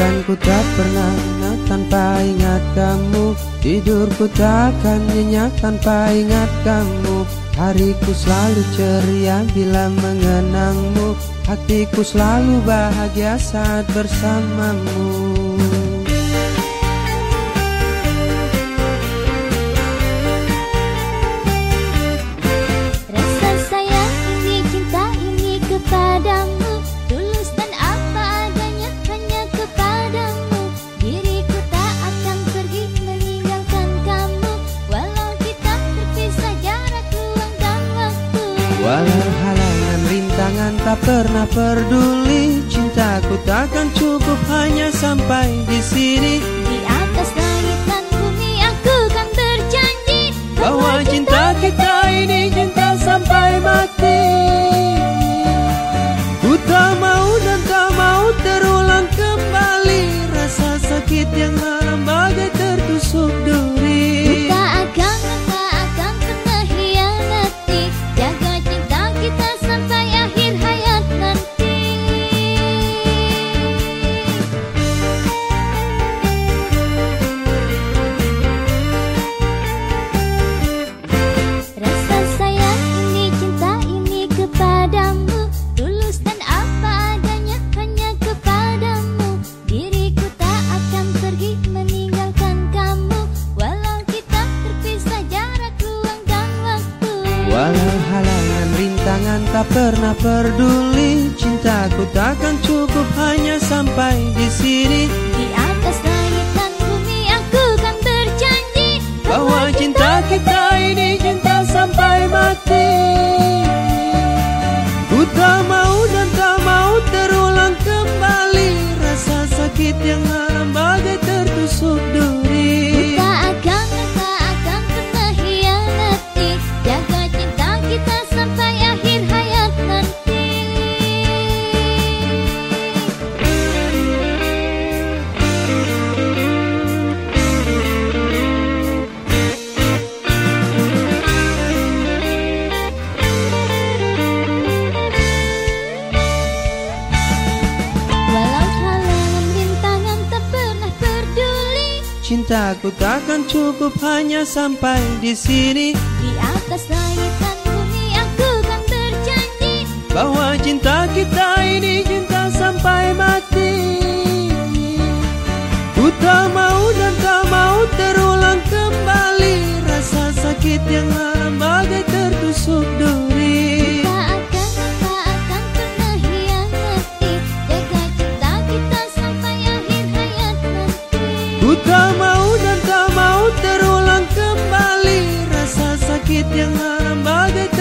Dan ku tak pernah tanpa ingat kamu. Tidurku takkan nyenyak tanpa ingat kamu. Hariku selalu ceria bila mengenangmu. Hatiku selalu bahagia saat bersamamu Walau halangan rintangan tak pernah peduli. Cintaku takkan cukup hanya sampai di sini. Di atas langit dan bumi aku kan berjanji Bahwa cinta kita ini cinta sampai mati Walau halangan rintangan tak pernah peduli. Cintaku takkan cukup hanya sampai di sini. Di atas langit dan bumi aku kan berjanji Bahwa cinta kita ini cinta sampai mati Cintaku takkan cukup hanya sampai di sini. Di atas langit dan bumi aku kan berjanji Bahwa cinta kita ini cinta sampai mati. Ku tak mau dan tak mau terulang kembali Rasa sakit yang malam bagai tertusuk duri Tak mau dan tak mau terulang kembali Rasa sakit yang malam bagai